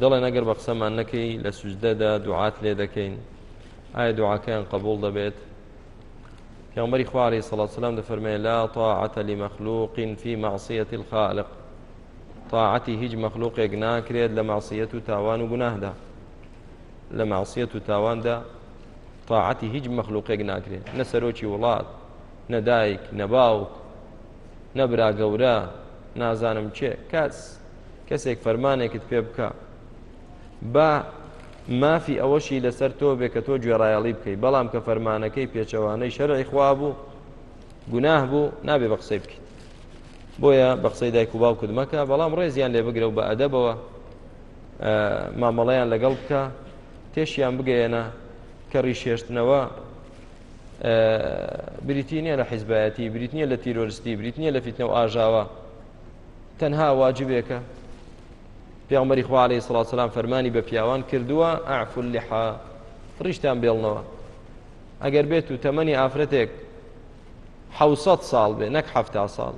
دەڵێن ئەگەر بە قسەمان نەکەی لە سوجدەدا دوعات لێ دەکەین ئایا دوعاکەیان قبول دەبێت پیامبەری خوارێ سەڵاتسلام دەفەرمێ لا طاعەتە لمەخلوقین فی معصیەتی الخالق طاعەتی هیچ مەخلوقێک ناکرێت لە معصیەت و تاوان و گوناهدا لە معصیەت و تاواندا طاعەتی هیچ مەخلوقێک ناکرێت نە سەرۆکی وڵات نە دایک نە باوک نە برا گەورە نازانم چێ کەس کەسێک فەرمانێکت پێ بکە با مافی ئەوەشی لەسەر تۆ بێ کە تۆ گوێڕایەڵی بکەیت بەڵام کە فەرمانەکەی پێچەوانەی شەرعی خوا بوو گوناه بوو نابێ بە قسەی بکەیت بۆیە بە قسەی دایک و باوکت مەکە بەڵام ڕێزیان لێ بگرە و بە ئەدەبەوە مامەڵەیان لەگەڵ بکە تێشیان بگەیەنە کە ڕیشێشتنەوە بریتینە لە حیزبایەتی بریتنیە لە تیرۆرستی بریتنیە لە فیتنە و ئاژاوە تەنها واجبێکە پێغمبەری خوا عليه الصلاة والسلام فەرمانی بە پیاوان کردووە اعفو اللحا ڕیشتان بێڵنەوە ئەگەر بێت و تەمەنی ئافرەتێک حوسەت ساڵ بێ نەک حەفتا ساڵ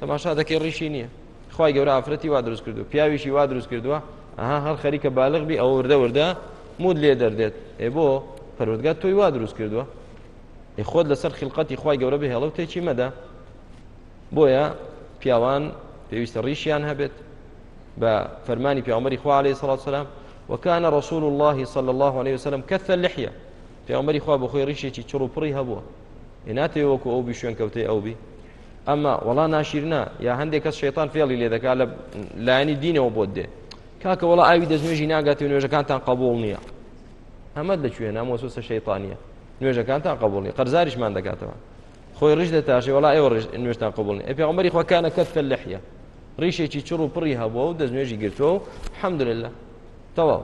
تەماشا دەکەی ڕیشی نییە خی گەورە ئافرەتی وا دروست کردو پیاویشی وا دروست کردووە ئەها هەر خەریکە بالغ بی ئەو وردە وردە مود لێ دەردێت ئێ بۆ پەرۆدگات تۆی وا دروست کردووە خۆت لەسەر خلقەتی خی گەورە بهێڵە و تێکی مەدە بۆیە پیاوان پێویستە ڕیشیان هەبێت بە فەرمانی پیامەری خوا عليه سڵات سلام وەکانە ڕسول اللهی صل الله عليه وسلم کەثە لحە پیامەری خوا بۆ خۆی ڕیشێکی چڕ و پڕی هەبووە ئێناتێ وەکو ئەو بی شوێن کەوتەی ئەو بی ئەمە وەڵا ناشیرنا یا هەندێک کەس شێتان فێڵی لێ دەکات لە لایەنی دینەوە بۆت دێ کاکە وەڵا ئاوی دەستنوێژی ناگات و نوێژەکانتان قبول نییە ئەمە لەکوێ نامۆسوسە شەیطانیە نوێژەکانتان قبولی قەرزاریشمان دەکاتەوە خۆی ڕیش دەتاشێ وەڵا ئێوە ڕیش نوێژتان قبول نیە پێغەمبەری خوا کانە کەفە لەحیە ڕیشێکی چڕ و پڕی هەبووە و دەست نوێژی گرتووە و حەمدلله تەواو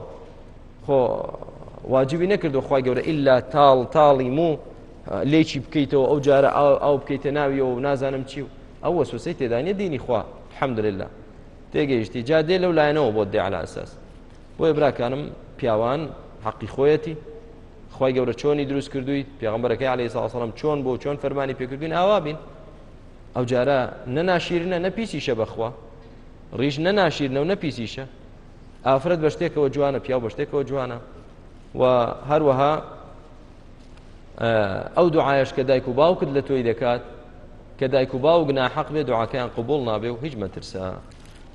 خۆ واجبی نەکردو خی گەورە ئللا تاڵ تاڵی موو لێکی بکەیتەوە ئەو جارە ئاو بکەیتە ناویەوە و نازانم چی و ئەو وەسوسی تێدانە دینی خوا حەمدللا تێگەیشتی جا دێ لەو لایەنەوە بۆ دێعلا ئەساس بۆیە براکانم پیاوان حەقی خۆیەتی خوای گەورە چۆنی دروست کردووی پێغمبەرەکەی علی ساسەڵم چۆن بۆ چۆن فەرمانی پێکردوین ئاوا بین ئەو جارە نەناشیرنە نەپیسیشە بەخوا ڕیش نەناشیرنە و نەپیسیشە ئافرەت بە شتێکەوە جوانە پیاو بە شتێکەوە جوانە و هەروەها ئەو دوعاش کە دایک و باوکت لە تۆی دەکات کە دایک و باوک ناحەق بێ دوعاکەیان قوبول نابێ و هیچ مەترسە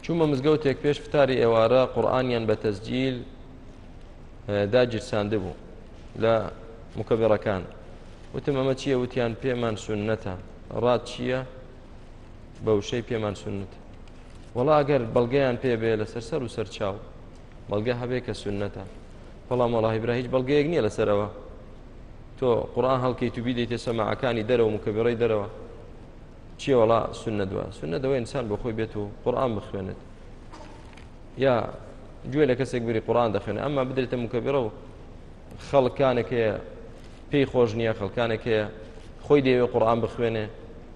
چونمە مزگەوتێک پێش فتاری ئێوارە قورآانیان بە تەسجیل داگیرساندبوو لە مکەبێڕەکان وتم ئەمە چییە وتیان پێمان سونەتە ڕات چییە بە وشەی پێمان سنت وەڵا ئەگەر بەڵگەیان پێ بێ لەسەر سەر و سەر چاو بەڵگە هەبێ کە سنەتە بەڵام وەڵی برا هیچ بەڵگەیەک نییە لەسەرەوە تۆ قڕان هەڵکەی تو بیدەیتە سەماعەکانی دەرەوە و کەبڕی دەرەوە چیە وەڵا سنە دووە سنە دەوە ئینسان بۆ خۆی بێت و قڕان بخوێنێت یا گوێ لە کەسێک بری قورآن دەخوێنێ ئەمما بدرێتە مکەبرە و خەڵکانێک هەیە پێی خۆش نییە خەڵکانێک هەیە خۆی دەیەوێ قورآن بخوێنێ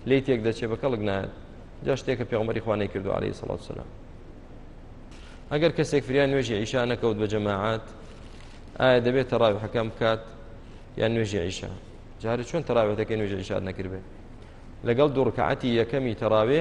لی تێک دەچێ بە کەڵک نایەت جا شتێکە پێغمەری خوانەی کردو عليه سڵات سلام ئەگەر کەسێک فریان نوێژی ئیشا نەکەوت بە جەماعات ئایا دەبێت تەڕاوی حەکەم بکات یان نوێژی ئیشا جارە چۆن تەراوێتەکە نوێژی ئیشاد نەکردبێت لەگەڵ دوڕکەعەتی یەکەمی تەراوێ